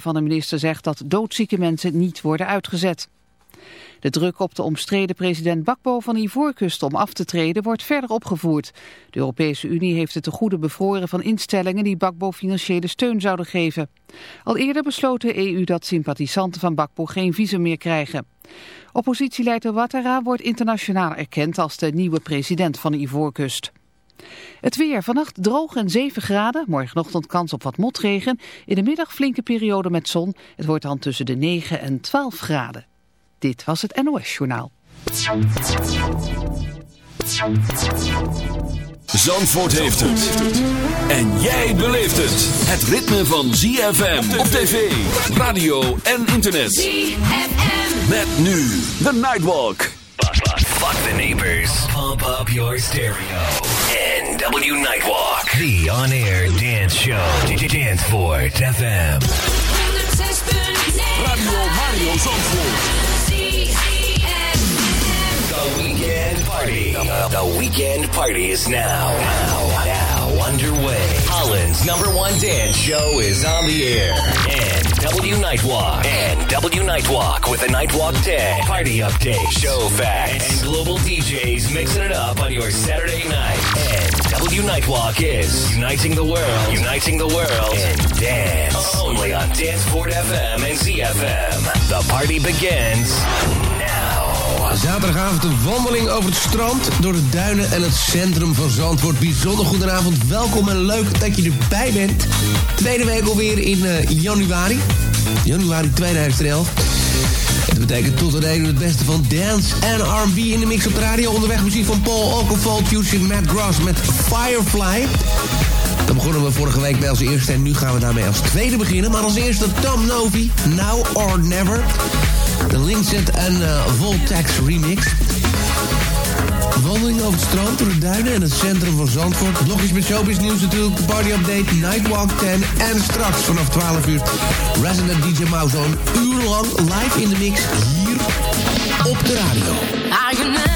van de minister zegt dat doodzieke mensen niet worden uitgezet. De druk op de omstreden president Bakbo van Ivoorkust om af te treden wordt verder opgevoerd. De Europese Unie heeft het te goede bevroren van instellingen die Bakbo financiële steun zouden geven. Al eerder besloot de EU dat sympathisanten van Bakbo geen visum meer krijgen. Oppositieleider Ouattara wordt internationaal erkend als de nieuwe president van Ivoorkust. Het weer. Vannacht droog en 7 graden. Morgenochtend kans op wat motregen. In de middag flinke periode met zon. Het wordt dan tussen de 9 en 12 graden. Dit was het NOS Journaal. Zandvoort heeft het. En jij beleeft het. Het ritme van ZFM op tv, radio en internet. ZFM. Met nu The Nightwalk. Fuck the neighbors. Pump up your stereo. NW Nightwalk. The on-air dance show. Danceport FM. 106.9 Radio Mario Zandvoort. The weekend party. The, weekend party is now. Now. Now underway. Holland's number one dance show is on the air. NW Nightwalk. NW Nightwalk with a Nightwalk 10. Party update. Show facts. And global DJs mixing it up on your Saturday night. NW Nightwalk is uniting the world. Uniting the world in dance. Only on Danceport FM and ZFM. The party begins. Zaterdagavond een wandeling over het strand, door de duinen en het centrum van Zandvoort. Bijzonder goedenavond, welkom en leuk dat je erbij bent. Tweede week alweer in eh, januari. Januari 2011. Het betekent tot en reden het beste van dance en R&B in de mix op de radio. Onderweg muziek van Paul Oakenfold, featuring Matt Gross met Firefly. Dan begonnen we vorige week bij als eerste en nu gaan we daarmee als tweede beginnen. Maar als eerste Tom Novi, Now or Never. De Linkset en eh, Voltax remix. Wandeling over het strand, door de duinen en het centrum van Zandvoort. Blogjes met showbiz nieuws natuurlijk, party update, Nightwalk 10. En straks vanaf 12 uur Resident DJ Mouse een uur lang live in de mix hier op de radio. On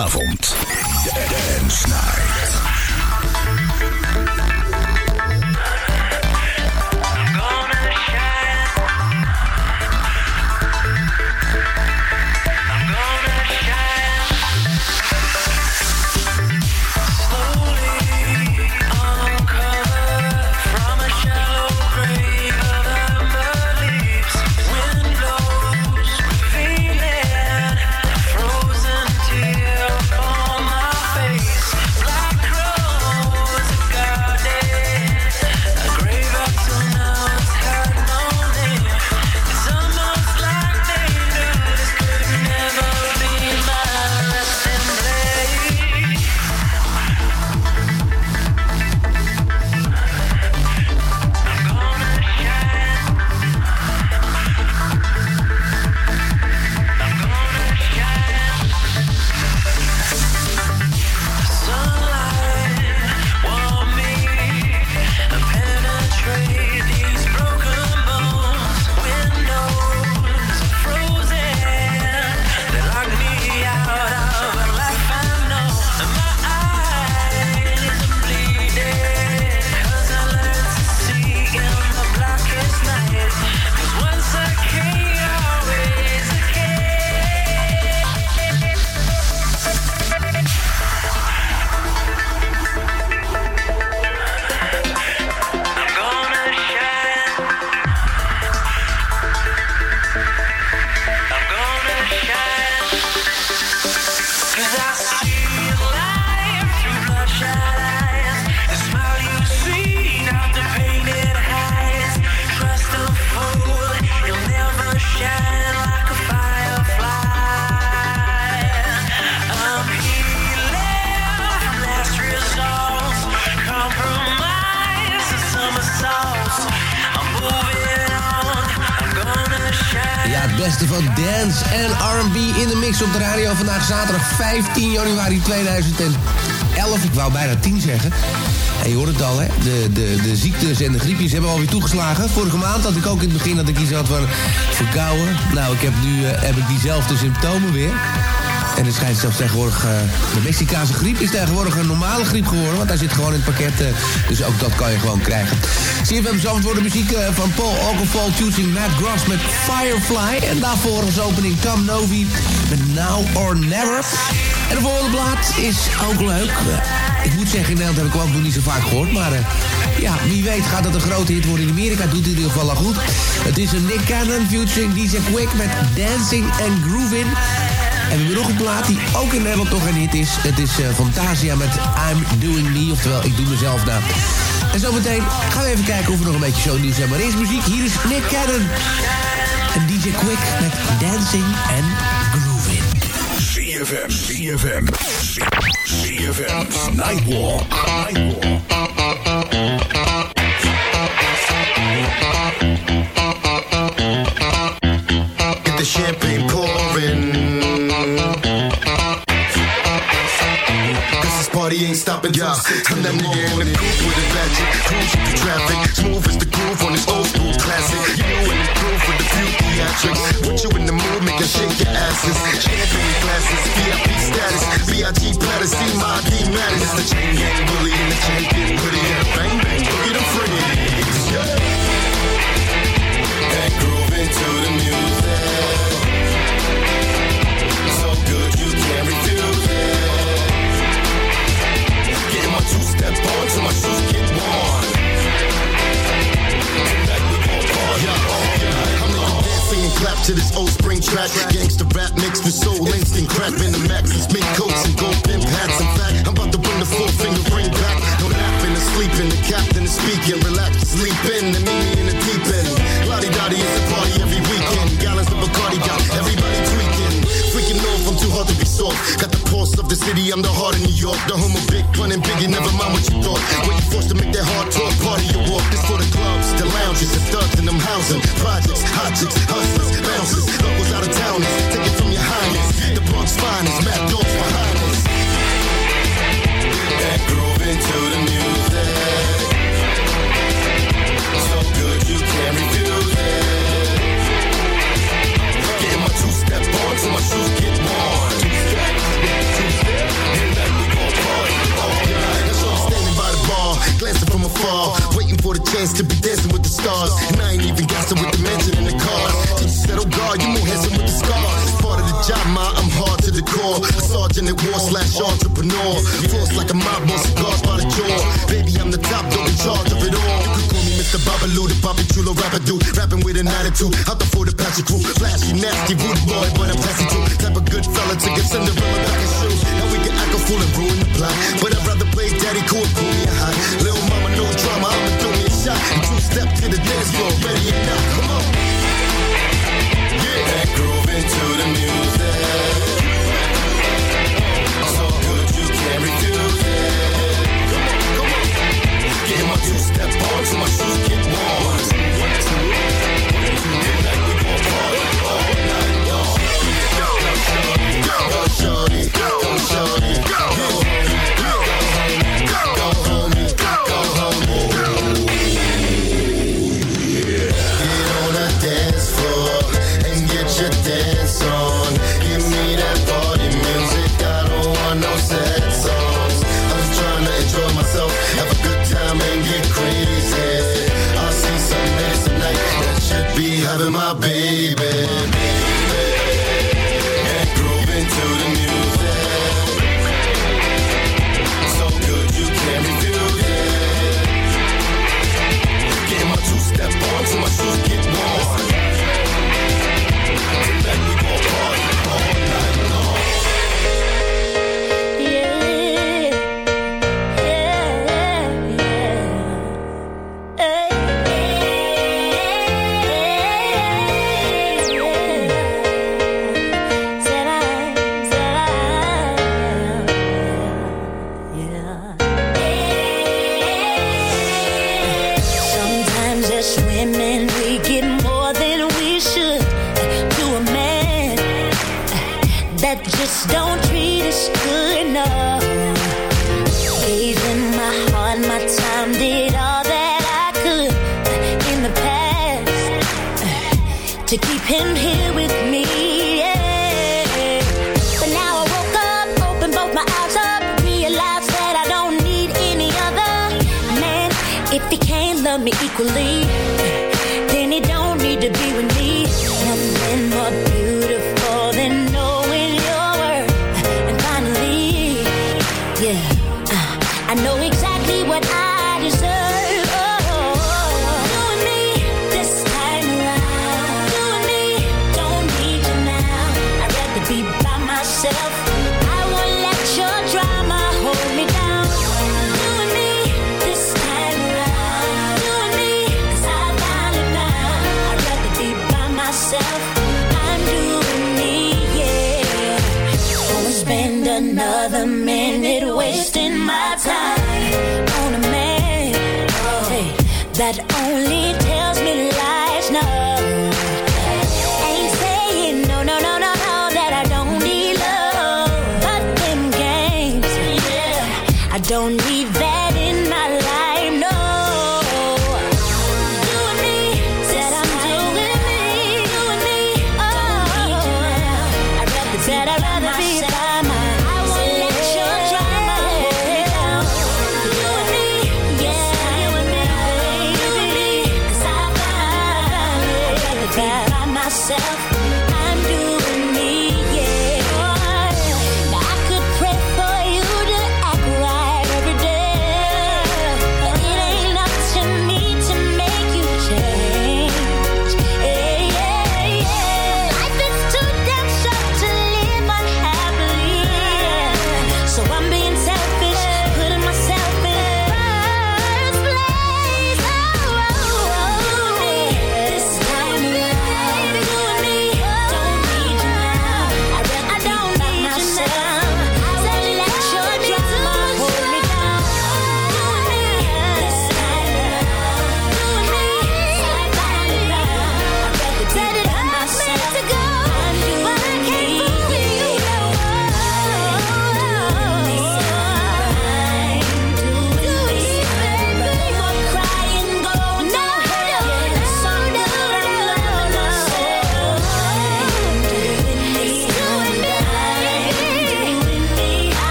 zaterdagavond. Januari 2011. Ik wou bijna 10 zeggen. En je hoort het al, hè? De, de, de ziektes en de griepjes hebben alweer toegeslagen. Vorige maand had ik ook in het begin dat ik iets had van verkouden. Nou, ik heb nu eh, heb ik diezelfde symptomen weer. En het schijnt zelfs tegenwoordig... eh, de Mexicaanse griep is tegenwoordig een normale griep geworden. Want hij zit gewoon in het pakket. eh, dus ook dat kan je gewoon krijgen. CFM Zand wordt de muziek van Paul Oakenfold... choosing Matt Gross met Firefly. En daarvoor als opening Tom Novi met Now or Never. En de volgende plaat is ook leuk. Eh, ik moet zeggen, in Nederland heb ik ook nog niet zo vaak gehoord. Maar eh, ja, wie weet gaat het een grote hit worden in Amerika. Doet in ieder geval al goed. Het is een Nick Cannon featuring DJ Quick met Dancing and Groovin'. En we hebben nog een plaat die ook in Nederland toch een hit is. Het is eh, Fantasia met I'm Doing Me, oftewel Ik Doe Mezelf Na. En zometeen gaan we even kijken of we nog een beetje shownieuws hebben. Maar eerst muziek, hier is Nick Cannon. En DJ Quick met Dancing and Grooving. CFM, CFM, CFM, Nightwalk, Nightwalk. Get the champagne pouring. Cause this party ain't stopping till six in the morning. I'm that nigga in the coupe with a ratchet, cruising through traffic. Smooth as theatrics. Put you in the mood, make you shake your asses. Champagne glasses, VIP status, VIP platters, see my D matters. It's the chain gang bully and the champion hoodie. Yeah, bang bang, boogie them freaks. Yeah. And grooving to the music. To this old spring track. Gangsta rap mixed with soul instinct. Crack in the maxis, mink coats and gold pimp hats. In fact, I'm about to bring the four finger ring back. No napping and sleeping. The captain is speaking. Relax, sleep in and meet me in the deep end. Lottie Dottie is a party every weekend. Gallons of Bacardi got everybody tweaking. Freaking off, I'm too hard to be soft. Got pulse of the city, I'm the heart of New York. The home of Big Pun and Biggie, never mind what you thought. When you forced to make that hard talk party you walk. This for the clubs, the lounges, the thugs in them housing. Projects, chicks, hustlers, bouncers, locals out of towners. Take it from your highness. The Bronx finest, mad dogs behind us. That groove into the music. So good you can't refuse it. Getting my two-step on till my shoes get chance to be dancing with the stars. And I ain't even gassing with the mansion in the cars. Said, oh God, you more handsome with the scars. Part of the job, ma, I'm hard to the core. A sergeant at war slash entrepreneur. Force like a mob, more cigars by the jaw. Baby, Mr. Babalu, the Papi Chulo rapper dude. Rapping with an attitude. Out the for the Apache crew. Flashy, nasty, rude boy, but I'm classy too. Type of good fella to give Cinderella back his shoes. Now we can act a fool and ruin the plot. But I'd rather play daddy cool and pull me a hot. Little mama, no drama, I'ma throw me a shot. Two step to the dance floor, ready or not. Come on. Yeah. And groove into the music. you step on till my shoes get worn. One, two, one, two. When you get back, we gon' party all Go, go, Go, go, go, shorty, go.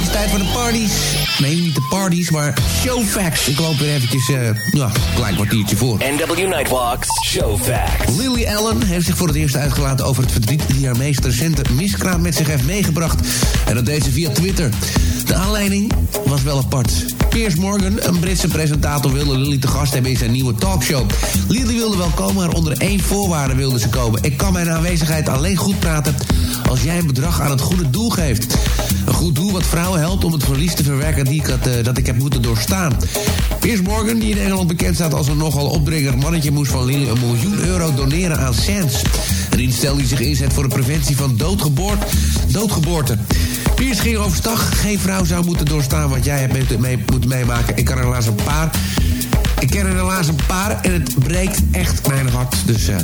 Het eventjes tijd voor de parties. Nee, niet de parties, maar showfacts. Ik loop weer eventjes, eh ja, een klein kwartiertje voor. NW Nightwalks Show Facts. Lily Allen heeft zich voor het eerst uitgelaten over het verdriet... die haar meest recente miskraam met zich heeft meegebracht. En dat deed ze via Twitter. De aanleiding was wel apart. Piers Morgan, een Britse presentator, wilde Lily te gast hebben in zijn nieuwe talkshow. Lily wilde wel komen, maar onder één voorwaarde wilde ze komen. Ik kan mijn aanwezigheid alleen goed praten als jij een bedrag aan het goede doel geeft. Goed doel wat vrouwen helpt om het verlies te verwerken die ik eh, dat ik heb moeten doorstaan. Piers Morgan, die in Engeland bekend staat als een nogal opdringerig mannetje... moest van Lily een miljoen euro doneren aan SANS. Een instel die zich inzet voor de preventie van doodgeboort, doodgeboorte. Piers ging overstag. Geen vrouw zou moeten doorstaan wat jij hebt mee, moeten meemaken. Ik kan er helaas een paar... Ik ken er helaas een paar en het breekt echt mijn hart. Dus eh,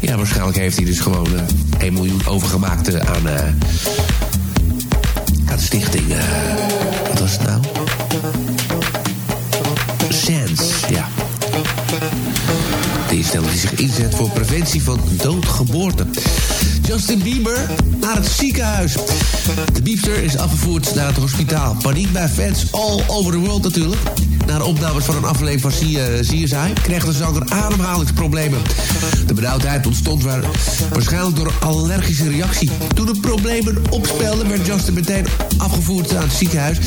ja, waarschijnlijk heeft hij dus gewoon eh 1 miljoen overgemaakt aan... stichting... eh, wat was het nou? SANS, ja. De instelling die zich inzet voor preventie van doodgeboorte. Justin Bieber naar het ziekenhuis. De biepster is afgevoerd naar het hospitaal. Paniek bij fans all over the world natuurlijk. Na de opnames van een aflevering van CSI kreeg de zanger ademhalingsproblemen. De benauwdheid ontstond waar, waarschijnlijk door een allergische reactie. Toen de problemen opspelden werd Justin meteen afgevoerd naar het ziekenhuis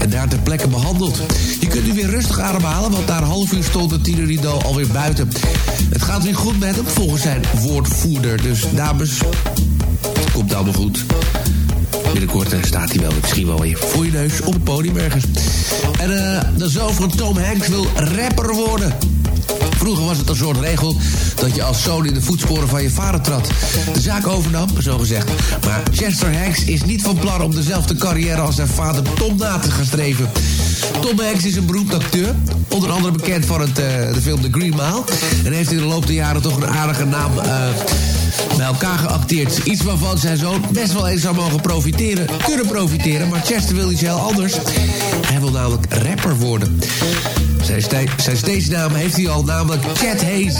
en daar ter plekke behandeld. Je kunt nu weer rustig ademhalen, want na een half uur stond de Tinerido alweer buiten. Het gaat weer goed met hem, volgens zijn woordvoerder. Dus dames, komt allemaal goed. Binnenkort eh, staat hij wel misschien wel weer voor je neus op het podium ergens. En eh, de zoon van Tom Hanks wil rapper worden. Vroeger was het een soort regel dat je als zoon in de voetsporen van je vader trad. De zaak overnam, zo gezegd. Maar Chester Hanks is niet van plan om dezelfde carrière als zijn vader Tom na te gaan streven. Tom Hanks is een beroemd acteur. Onder andere bekend van het, eh, de film The Green Mile. En heeft in de loop der jaren toch een aardige naam bij elkaar geacteerd. Iets waarvan zijn zoon best wel eens zou mogen profiteren. Kunnen profiteren, maar Chester wil iets heel anders. Hij wil namelijk rapper worden. Zijn, ste zijn stage-naam heeft hij al, namelijk Chad Hayes.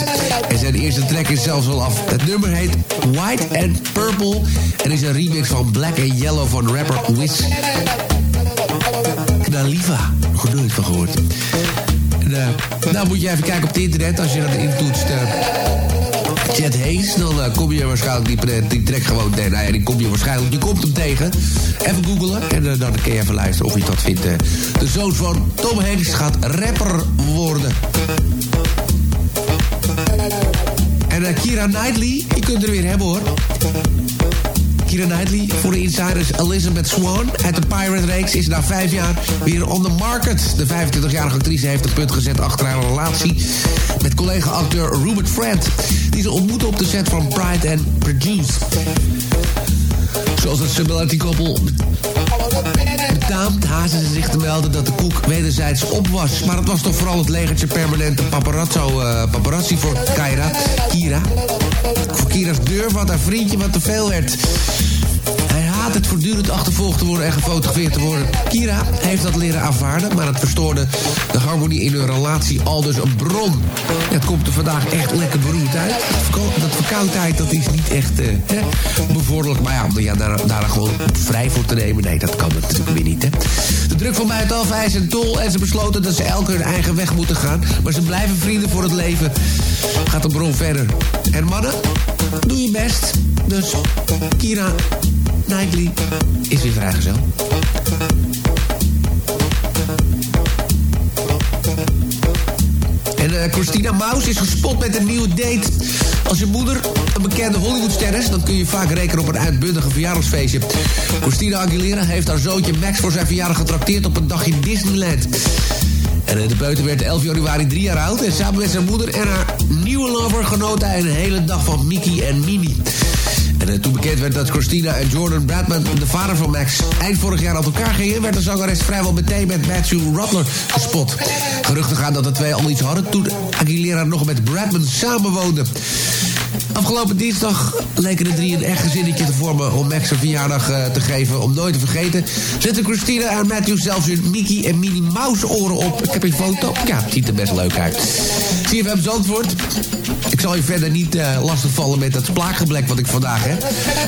En zijn eerste track is zelfs al af. Het nummer heet White and Purple... en is een remix van Black and Yellow van rapper Wiz. Nog nooit van gehoord. En, uh, nou moet je even kijken op het internet als je dat intoetst... Uh, Chad Hayes, dan uh, kom je waarschijnlijk die, die gewoon... Nee, nou die kom je waarschijnlijk, je komt hem tegen. Even googelen en uh, dan kun je even luisteren of je dat vindt. Uh, de zoon van Tom Hanks gaat rapper worden. En Kira Knightley, je kunt er weer hebben hoor. Kira Knightley voor de insiders Elizabeth Swan uit de Pirate Reeks is na vijf jaar weer on the market. De 25-jarige actrice heeft een punt gezet achter haar relatie met collega-acteur Rupert Friend, die ze ontmoette op de set van Pride and Prejudice. Zoals het celebrity koppel betaamt, hazen ze zich te melden dat de koek wederzijds op was. Maar het was toch vooral het legertje permanente paparazzo, uh, paparazzi voor Kyra, Kira. Kira's deur, wat haar vriendje wat te veel werd. Het voortdurend achtervolgd te worden en gefotografeerd te worden. Kira heeft dat leren aanvaarden, maar het verstoorde de harmonie in hun relatie al dus een bron. Het komt er vandaag echt lekker beroerd uit. Dat verkoudheid, dat is niet echt hè, bevorderlijk. Maar ja, ja, daar, daar gewoon vrij voor te nemen, nee, dat kan natuurlijk weer niet. Hè. De druk van buitenaf ijs en tol en ze besloten dat ze elke hun eigen weg moeten gaan. Maar ze blijven vrienden voor het leven. Gaat de bron verder. En mannen, doe je best. Dus Kira Knightley is weer vrijgezel. En uh, Christina Maus is gespot met een nieuwe date. Als je moeder een bekende Hollywoodster is... dan kun je vaak rekenen op een uitbundige verjaardagsfeestje. Christina Aguilera heeft haar zoontje Max voor zijn verjaardag getrakteerd... op een dag in Disneyland. En de peuter werd 11 januari drie jaar oud... en samen met zijn moeder en haar nieuwe lover genoot hij een hele dag van Mickey en Minnie. En eh, toen bekend werd dat Christina en Jordan Bradman, eh, de vader van Max, eind vorig jaar uit elkaar gingen, werd de zangeres vrijwel meteen met Matthew Rutler gespot. Geruchten gaan dat de twee al iets hadden toen Aguilera nog met Bradman samenwoonde. Afgelopen dinsdag leken de drie een echt gezinnetje te vormen om Max een verjaardag eh, te geven. Om nooit te vergeten zetten Christina en Matthew zelfs hun Mickey en Minnie Mouse oren op. Ik heb een foto. Ja, het ziet er best leuk uit. CFM Zandvoort. Ik zal je verder niet eh, uh, lastigvallen met dat plaaggeblek wat ik vandaag heb.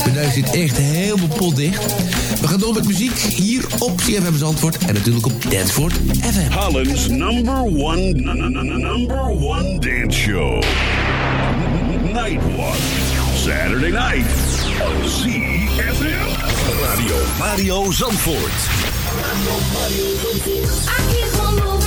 Mijn neus zit echt helemaal potdicht. We gaan door met muziek hier op CFM Zandvoort. En natuurlijk op Dancevoort FM. Holland's number one, number one dance show. Nightwalk. Saturday night. CFM Radio Mario Zandvoort. Radio Mario Zandvoort.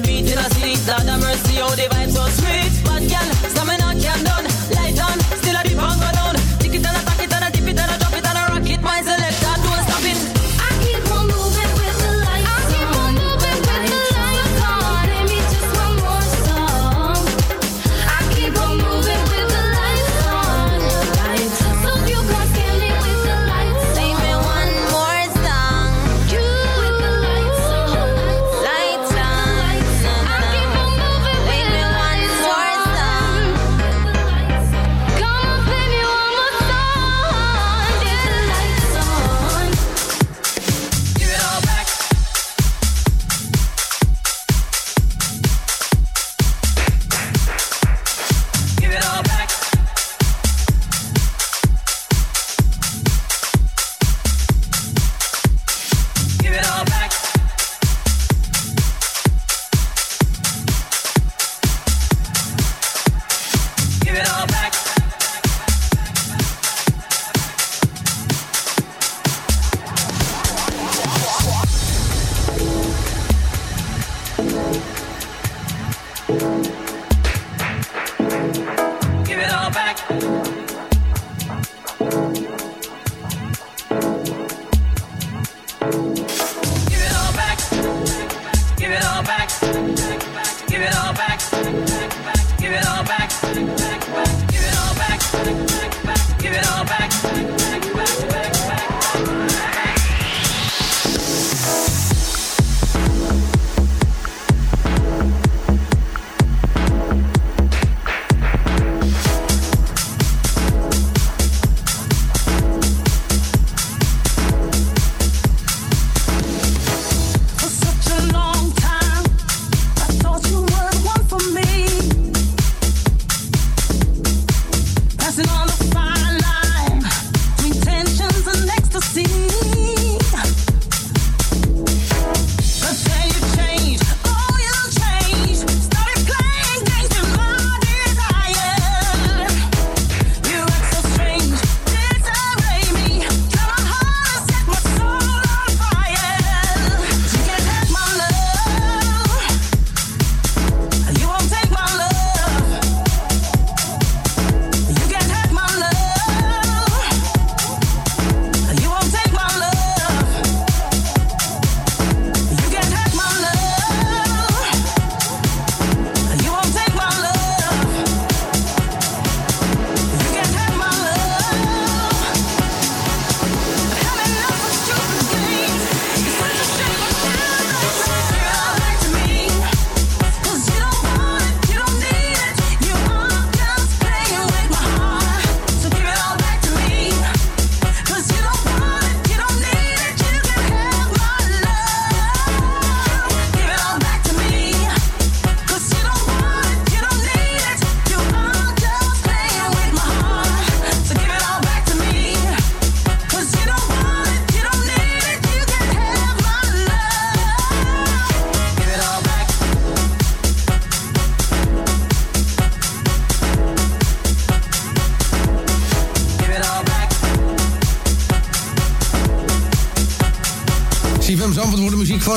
the beat in a sleep. Lord have mercy, oh, the vibe so sweet.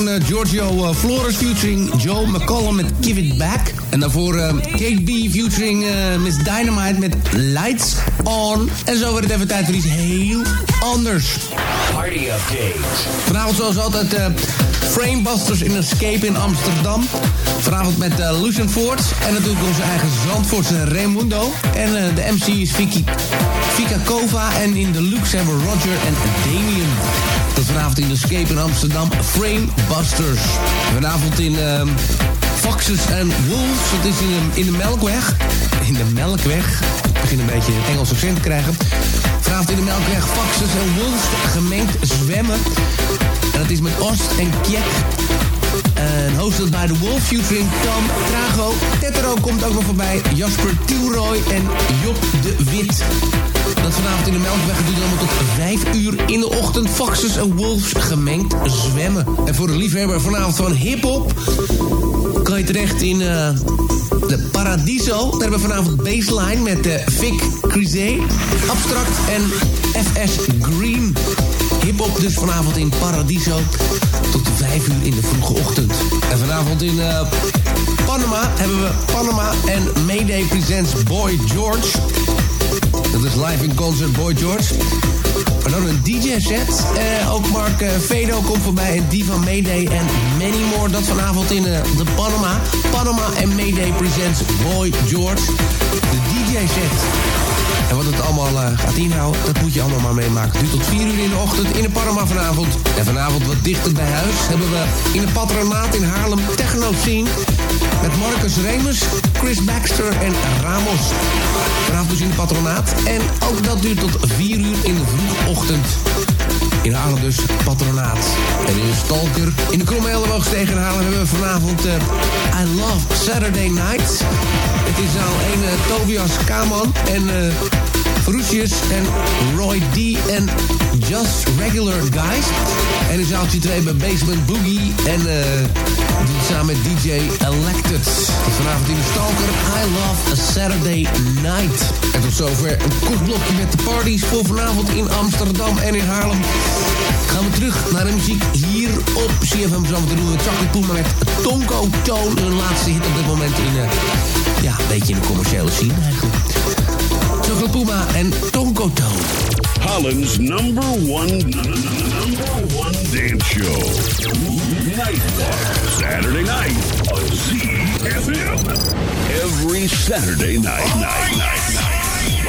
Van eh, Giorgio uh, Flores featuring Joe McCollum met Give It Back. En daarvoor uh, Kate B featuring Miss Dynamite met Lights On. En zo wordt het even tijd voor iets heel anders. Party update. Vanavond zoals altijd Framebusters in Escape in Amsterdam. Vanavond met Lucian Ford en natuurlijk onze eigen Zandvoortse Raimundo. En de MC is Vicky, Vika Kova en in de luxe hebben Roger en Damien. Vanavond in de Escape in Amsterdam, Frame Busters. Vanavond in uh, Foxes and Wolves, dat is in de, de Melkweg. In de Melkweg. Ik begin een beetje een Engels accent te krijgen. Vanavond in de Melkweg, Foxes and Wolves, gemengd zwemmen. En dat is met Oost en Kjek. En hosted bij The Wolf, featuring Tom Trago. Tetero komt ook nog voorbij. Jasper Tielroy en Job de Wit. Dat vanavond in de Melkweg duurt allemaal tot 5 uur in de ochtend. Foxes en Wolves gemengd zwemmen. En voor de liefhebber vanavond van hip-hop kan je terecht in uh, de Paradiso. Daar hebben we vanavond Baseline met uh, Vic Crisé, Abstract en FS Green. Hip-hop dus vanavond in Paradiso tot 5 uur in de vroege ochtend. En vanavond in uh, Panama hebben we Panama en Mayday Presents Boy George. Dat is live in concert Boy George. Maar dan een DJ-set. Eh, ook Mark uh, Vedo komt voorbij. En die van Mayday en many more. Dat vanavond in uh, de Panama. Panama en Mayday presents Boy George. De DJ-set. En wat het allemaal gaat inhouden, dat moet je allemaal maar meemaken. Nu tot 4 uur in de ochtend in de Panama vanavond. En vanavond wat dichter bij huis hebben we in de patronaat in Haarlem Techno Scene. Met Marcus Remus, Chris Baxter en Ramos. Vanavond dus in patronaat. En ook dat duurt tot 4 uur in de vroege ochtend. In Haarlem dus patronaat. En in Stalker, in de Kromme tegen Haarlem hebben we vanavond uh, I Love Saturday Night. Het is nou een uh, Tobias Kaman en... Uh, Frucius en Roy D. en Just Regular Guys. En in zaaltje 2 bij Basement Boogie. En uh, samen met DJ Elected. Vanavond in de Stalker, I Love a Saturday Night. En tot zover een kort blokje met de parties voor vanavond in Amsterdam en in Haarlem. Gaan we terug naar de muziek hier op CFM Zandvoort. doen we Chocolate Puma met Tonko Toon. Hun laatste hit op dit moment in, uh, ja, een beetje in de commerciële scene eigenlijk. Chocolate Puma en Tonko Toon. Holland's number one, number one dance show. Nightwalk. Saturday night on ZFM. Every Saturday night, night, night, night.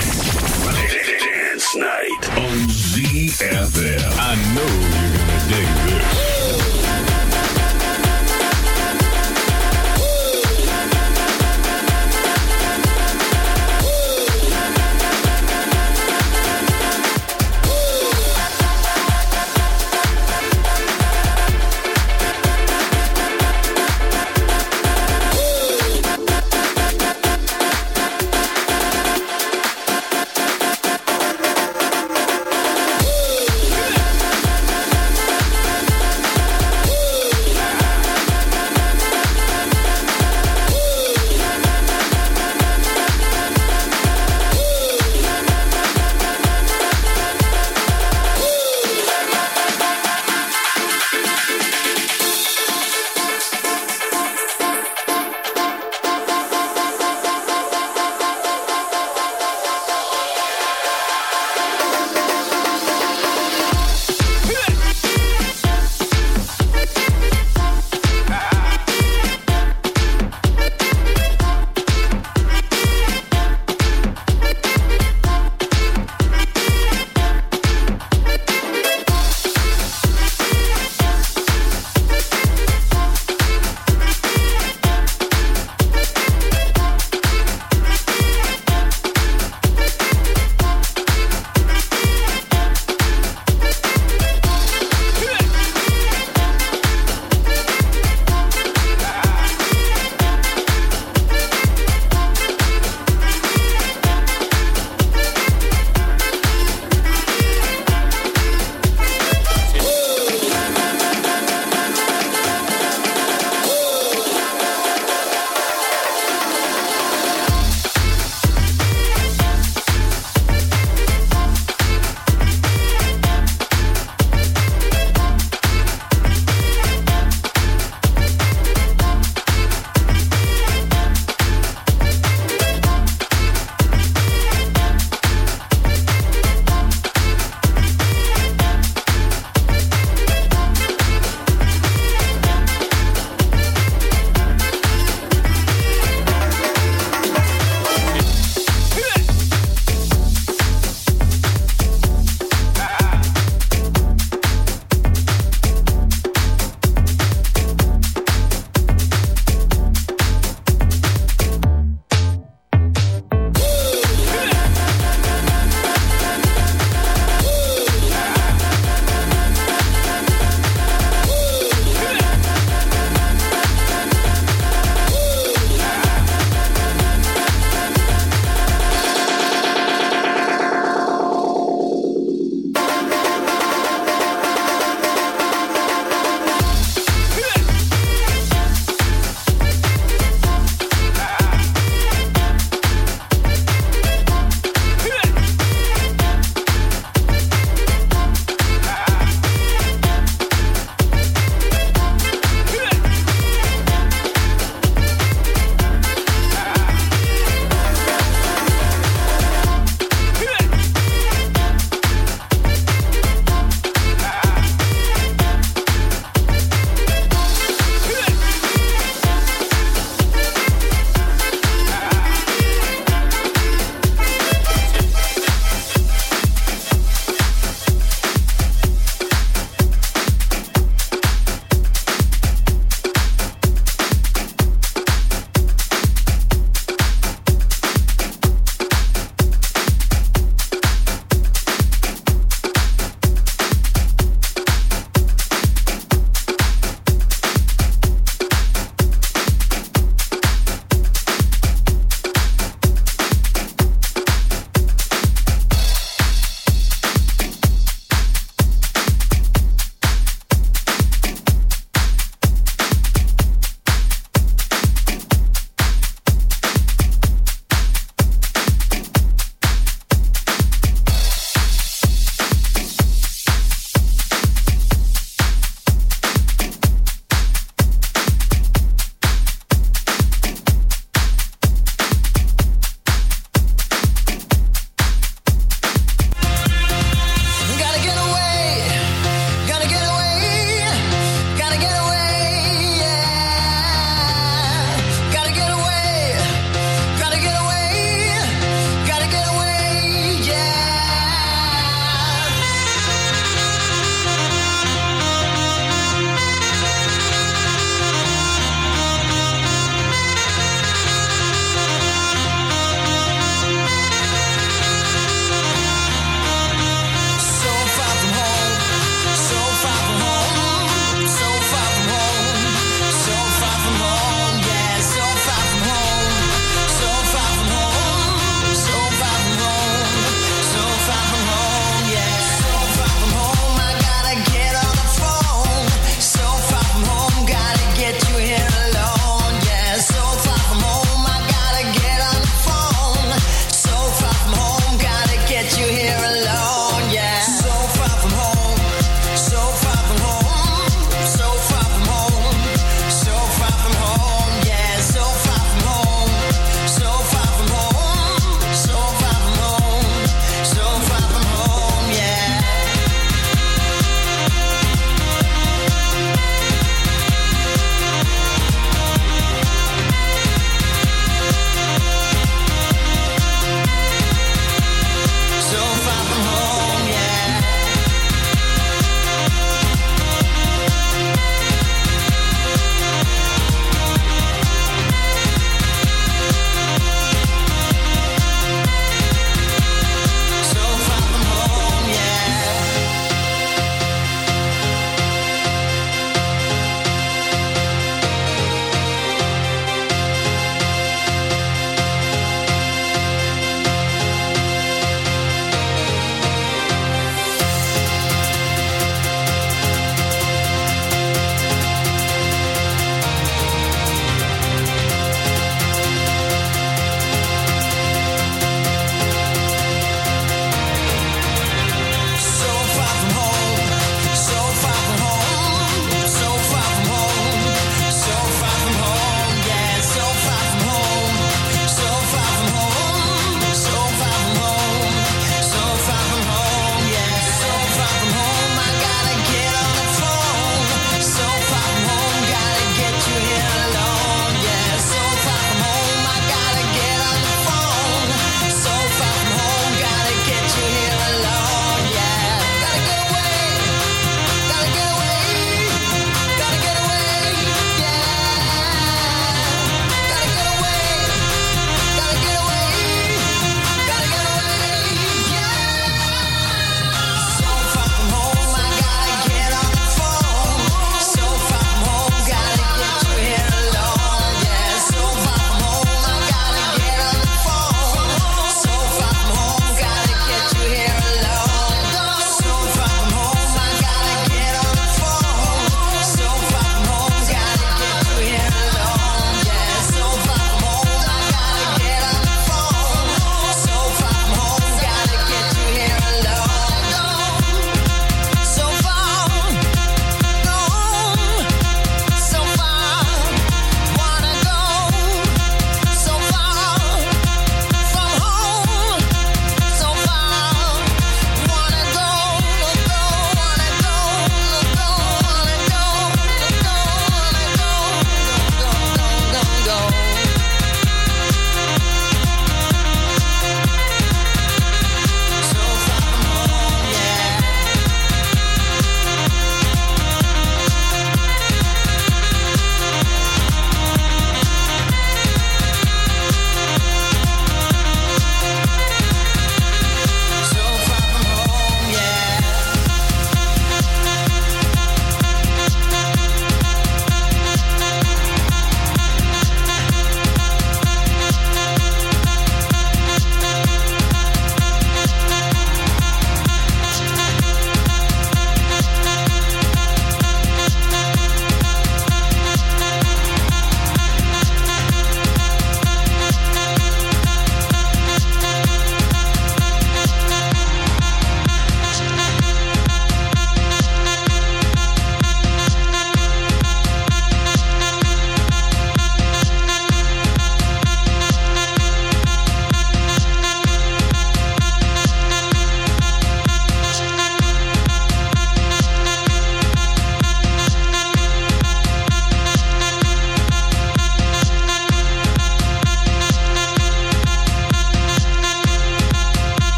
Dance night on ZFM. I know you're gonna dig this.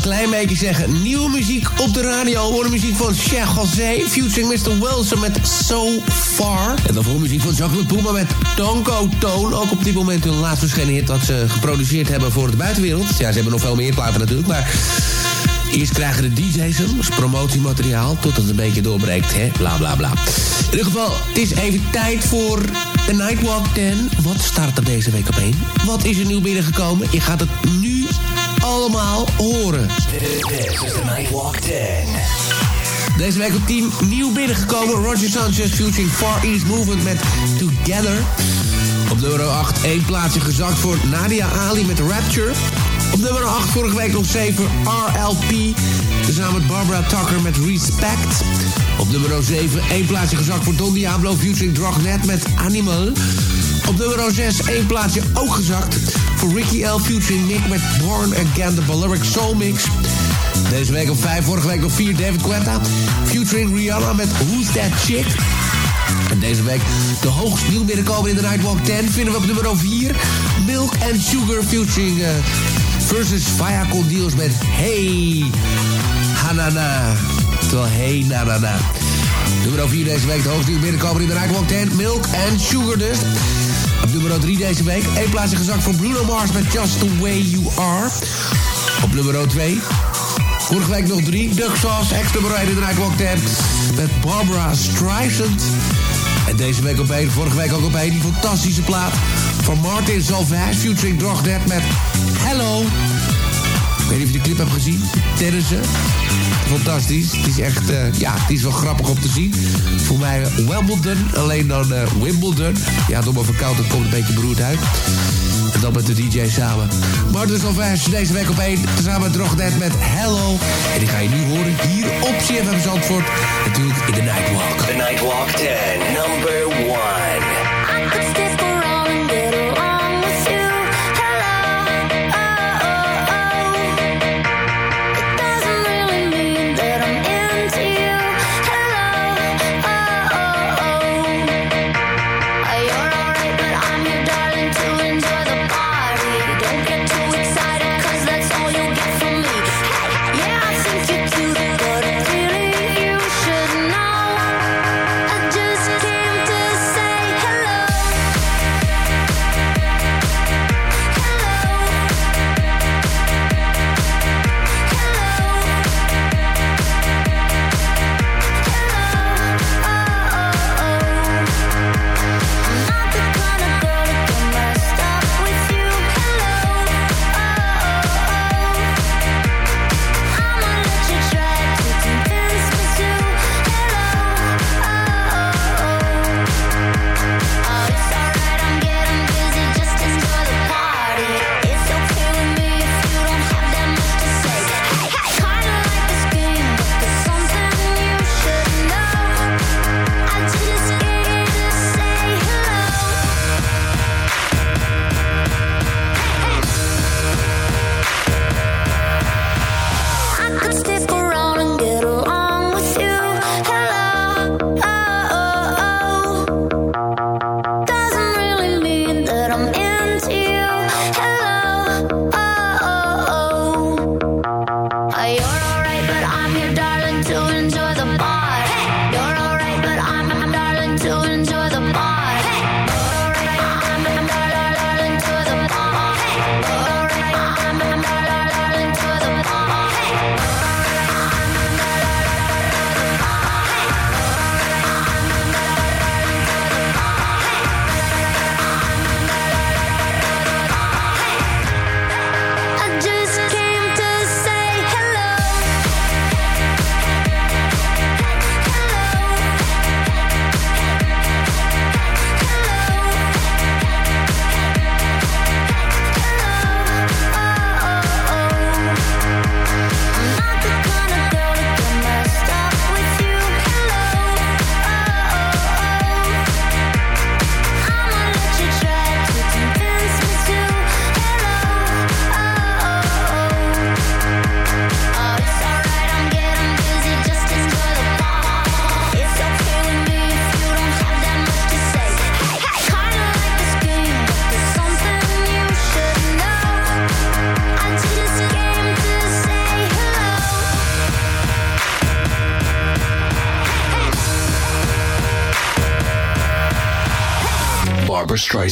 Klein beetje zeggen. Nieuwe muziek op de radio. Worden muziek van Cheikh José. Featuring Mr. Wilson met So Far. En dan voor muziek van Chocolate Puma met Tonko Toon. Ook op dit moment hun laatst verschenen hit dat ze geproduceerd hebben voor de buitenwereld. Ja, ze hebben nog veel meer platen natuurlijk, maar... Eerst krijgen de DJ's hem als promotiemateriaal... tot het een beetje doorbreekt, hè? Bla, bla, bla. In ieder geval, het is even tijd voor de Nightwalk 10. Wat staat er deze week op één? Wat is er nieuw binnengekomen? Je gaat het nu allemaal horen. This is the Nightwalk 10. Deze week op 10 nieuw binnengekomen. Roger Sanchez featuring Far East Movement met Together. Op nummer 8 één plaatsje gezakt voor Nadia Ali met Rapture. Op nummer 8 vorige week nog 7 RLP. Samen met Barbara Tucker met Respect. Op nummer 7 één plaatsje gezakt voor Don Diablo featuring Dragnet met Animal. Op nummer 6 één plaatsje ook gezakt Ricky L featuring Nick met Born Again, de Balearic Soul Mix. Deze week op 5, vorige week op 4 David Quetta featuring Rihanna met Who's That Chick. En deze week de hoogst nieuw binnenkomen in de Nightwalk 10 vinden we op nummer 4 Milk and Sugar featuring uh, versus Viacom Deals met Hey Hanana. Terwijl Hey Nanana. Nummer 4 deze week de hoogst nieuw binnenkomen in de Nightwalk 10 Milk and Sugar dus. Op nummer 3 deze week één plaatsje gezakt voor Bruno Mars met Just The Way You Are. Op nummer 2 Vorige week nog drie. Duck Sauce, ex-nummer 1 in de 10. Met Barbara Streisand. En deze week op één, vorige week ook op één. Die fantastische plaat van Martin Salvage. Featuring Drognet met Hello. Ik weet niet of je de clip hebt gezien. Terrassen. Fantastisch. Het is echt, uh, ja, het is wel grappig om te zien. Voor mij Wimbledon, alleen dan uh, Wimbledon. Ja, door mijn verkoud, komt een beetje beroerd uit. En dan met de DJ samen. Martin Salvage deze week op één. Samen met Drognet met Hello. En die ga je nu horen hier op CFM Zandvoort. Natuurlijk in de Nightwalk. The Nightwalk 10, number 1.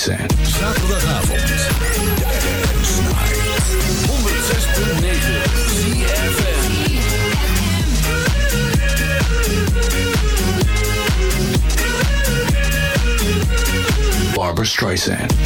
Barbara Streisand. Zaterdagavond. Dance Night. 106.9 ZFM. Barbara Streisand.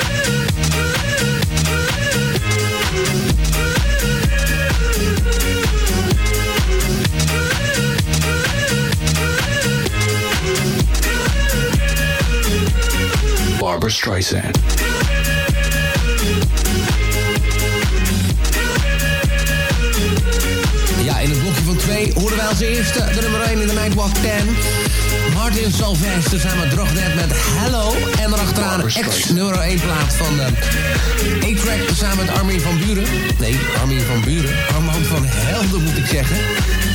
Barbara Streisand. Ja, in het blokje van twee hoorden wij als eerste de nummer 1 in de Nightwalk 10. Martin Sylvester samen met Drognet met Hello. En erachteraan ex-nummer 1 plaat van de A-Track samen met Armin van Buren. Nee, Armin van Buren. Armand van Helden moet ik zeggen.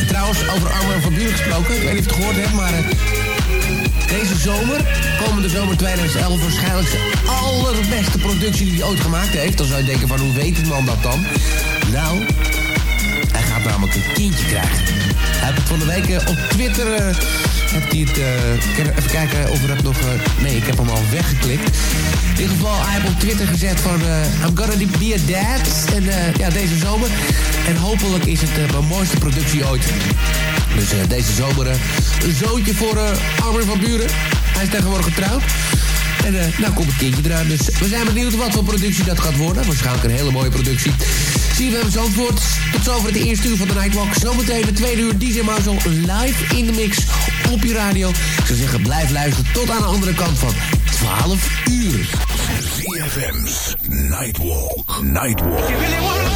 En trouwens, over Armin van Buren gesproken. Ik weet niet of je het gehoord hebt, maar... eh, deze zomer, komende zomer 2011, waarschijnlijk de allerbeste productie die hij ooit gemaakt heeft. Dan zou je denken van hoe weet die man dat dan? Nou, hij gaat namelijk een kindje krijgen. Hij heeft het van de week eh, op Twitter... eh heeft hij het, heb- even kijken of er het nog... nee, ik heb hem al weggeklikt. In ieder geval, hij heeft op Twitter gezet van... eh, I'm gonna be a dad. En ja, deze zomer. En hopelijk is het mijn mooiste productie ooit. Dus eh, deze zomer eh, een zoontje voor eh Armin van Buren. Hij is tegenwoordig getrouwd. En eh, nou komt het kindje eraan. Dus we zijn benieuwd wat voor productie dat gaat worden. Waarschijnlijk een hele mooie productie. Zie je hem antwoord. Tot zover het eerste uur van de Nightwalk. Zometeen de tweede uur DJ Marshall live in de mix op je radio. Ik zou zeggen, blijf luisteren tot aan de andere kant van 12 uur. ZFM's Nightwalk. Nightwalk.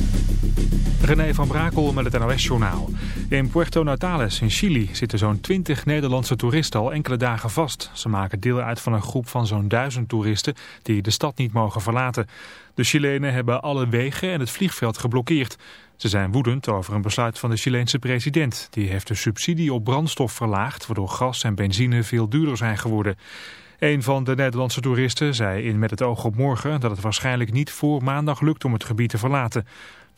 René van Brakel met het NOS-journaal. In Puerto Natales in Chili zitten zo'n 20 Nederlandse toeristen al enkele dagen vast. Ze maken deel uit van een groep van zo'n duizend toeristen die de stad niet mogen verlaten. De Chilenen hebben alle wegen en het vliegveld geblokkeerd. Ze zijn woedend over een besluit van de Chileense president. Die heeft de subsidie op brandstof verlaagd, waardoor gas en benzine veel duurder zijn geworden. Een van de Nederlandse toeristen zei in Met het oog op morgen dat het waarschijnlijk niet voor maandag lukt om het gebied te verlaten.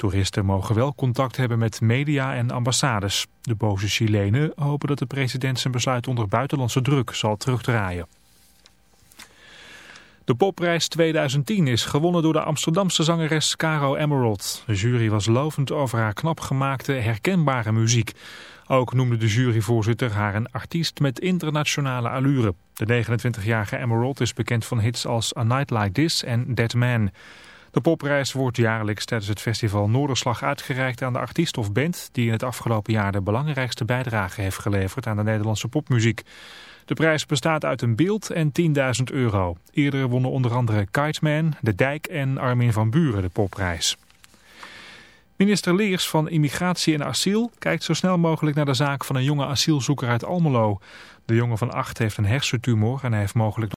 Toeristen mogen wel contact hebben met media en ambassades. De boze Chilenen hopen dat de president zijn besluit onder buitenlandse druk zal terugdraaien. De popprijs 2010 is gewonnen door de Amsterdamse zangeres Caro Emerald. De jury was lovend over haar knap gemaakte, herkenbare muziek. Ook noemde de juryvoorzitter haar een artiest met internationale allure. De 29-jarige Emerald is bekend van hits als A Night Like This en Dead Man. De popprijs wordt jaarlijks tijdens het festival Noorderslag uitgereikt aan de artiest of band die in het afgelopen jaar de belangrijkste bijdrage heeft geleverd aan de Nederlandse popmuziek. De prijs bestaat uit een beeld en 10.000 euro. Eerder wonnen onder andere Kiteman, De Dijk en Armin van Buren de popprijs. Minister Leers van Immigratie en Asiel kijkt zo snel mogelijk naar de zaak van een jonge asielzoeker uit Almelo. De jongen van acht heeft een hersentumor en hij heeft mogelijk